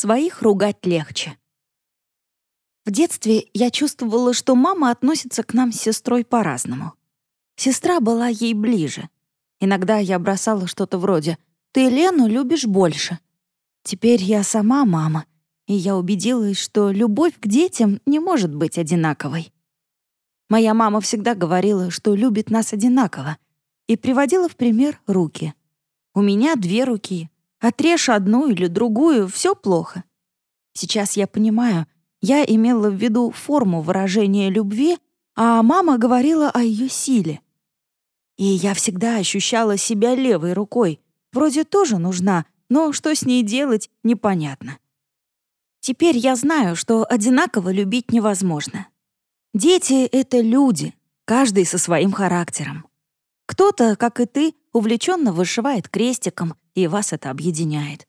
Своих ругать легче. В детстве я чувствовала, что мама относится к нам с сестрой по-разному. Сестра была ей ближе. Иногда я бросала что-то вроде «Ты Лену любишь больше». Теперь я сама мама, и я убедилась, что любовь к детям не может быть одинаковой. Моя мама всегда говорила, что любит нас одинаково, и приводила в пример руки. У меня две руки. Отрежь одну или другую — все плохо. Сейчас я понимаю, я имела в виду форму выражения любви, а мама говорила о ее силе. И я всегда ощущала себя левой рукой. Вроде тоже нужна, но что с ней делать, непонятно. Теперь я знаю, что одинаково любить невозможно. Дети — это люди, каждый со своим характером. Кто-то, как и ты, увлеченно вышивает крестиком, и вас это объединяет.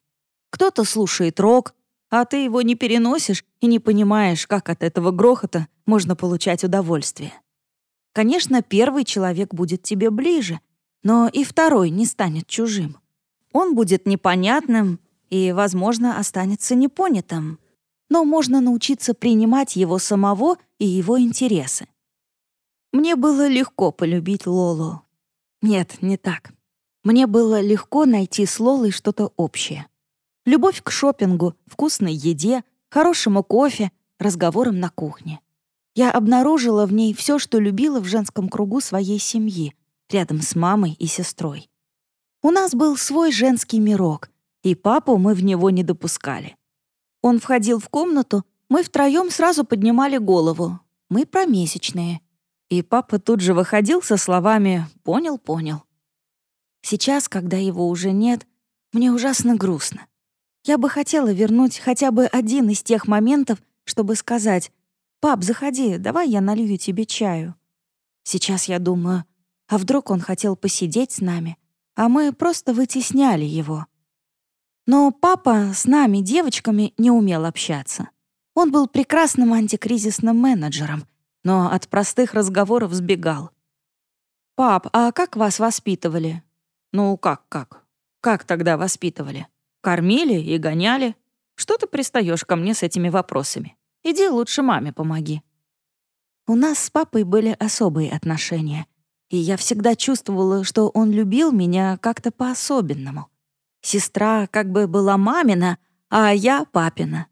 Кто-то слушает рок, а ты его не переносишь и не понимаешь, как от этого грохота можно получать удовольствие. Конечно, первый человек будет тебе ближе, но и второй не станет чужим. Он будет непонятным и, возможно, останется непонятым, но можно научиться принимать его самого и его интересы. Мне было легко полюбить Лолу. Нет, не так. Мне было легко найти с Лолой что-то общее. Любовь к шопингу, вкусной еде, хорошему кофе, разговорам на кухне. Я обнаружила в ней все, что любила в женском кругу своей семьи, рядом с мамой и сестрой. У нас был свой женский мирок, и папу мы в него не допускали. Он входил в комнату, мы втроем сразу поднимали голову. Мы промесячные. И папа тут же выходил со словами «понял, понял». Сейчас, когда его уже нет, мне ужасно грустно. Я бы хотела вернуть хотя бы один из тех моментов, чтобы сказать «Пап, заходи, давай я налью тебе чаю». Сейчас я думаю, а вдруг он хотел посидеть с нами, а мы просто вытесняли его. Но папа с нами, девочками, не умел общаться. Он был прекрасным антикризисным менеджером, но от простых разговоров сбегал. «Пап, а как вас воспитывали?» «Ну, как-как? Как тогда воспитывали? Кормили и гоняли? Что ты пристаешь ко мне с этими вопросами? Иди лучше маме помоги». У нас с папой были особые отношения, и я всегда чувствовала, что он любил меня как-то по-особенному. Сестра как бы была мамина, а я папина.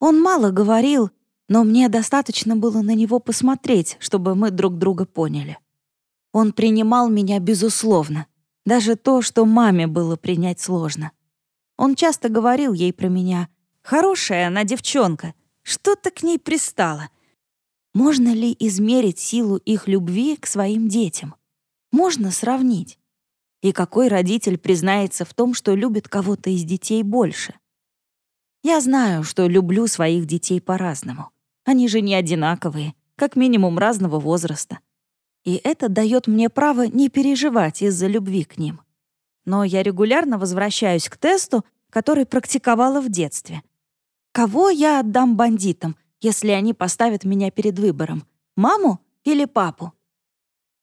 Он мало говорил, но мне достаточно было на него посмотреть, чтобы мы друг друга поняли. Он принимал меня безусловно, даже то, что маме было принять сложно. Он часто говорил ей про меня. «Хорошая она девчонка, что-то к ней пристало». Можно ли измерить силу их любви к своим детям? Можно сравнить. И какой родитель признается в том, что любит кого-то из детей больше? Я знаю, что люблю своих детей по-разному. Они же не одинаковые, как минимум разного возраста. И это дает мне право не переживать из-за любви к ним. Но я регулярно возвращаюсь к тесту, который практиковала в детстве. Кого я отдам бандитам, если они поставят меня перед выбором? Маму или папу?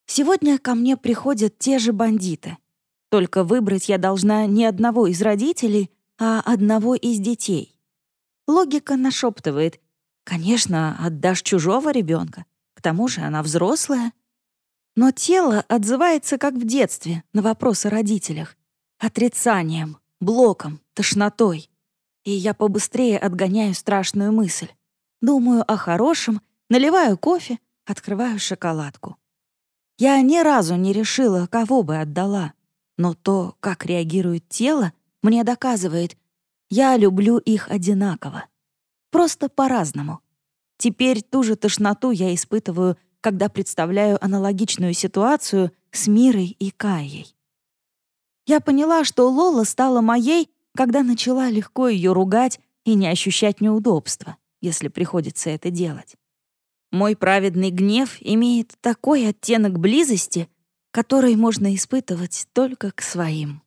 Сегодня ко мне приходят те же бандиты. Только выбрать я должна не одного из родителей, а одного из детей. Логика нашептывает. Конечно, отдашь чужого ребенка. К тому же она взрослая. Но тело отзывается, как в детстве, на вопросы о родителях. Отрицанием, блоком, тошнотой. И я побыстрее отгоняю страшную мысль. Думаю о хорошем, наливаю кофе, открываю шоколадку. Я ни разу не решила, кого бы отдала. Но то, как реагирует тело, мне доказывает, я люблю их одинаково. Просто по-разному. Теперь ту же тошноту я испытываю, когда представляю аналогичную ситуацию с Мирой и Каей. Я поняла, что Лола стала моей, когда начала легко ее ругать и не ощущать неудобства, если приходится это делать. Мой праведный гнев имеет такой оттенок близости, который можно испытывать только к своим.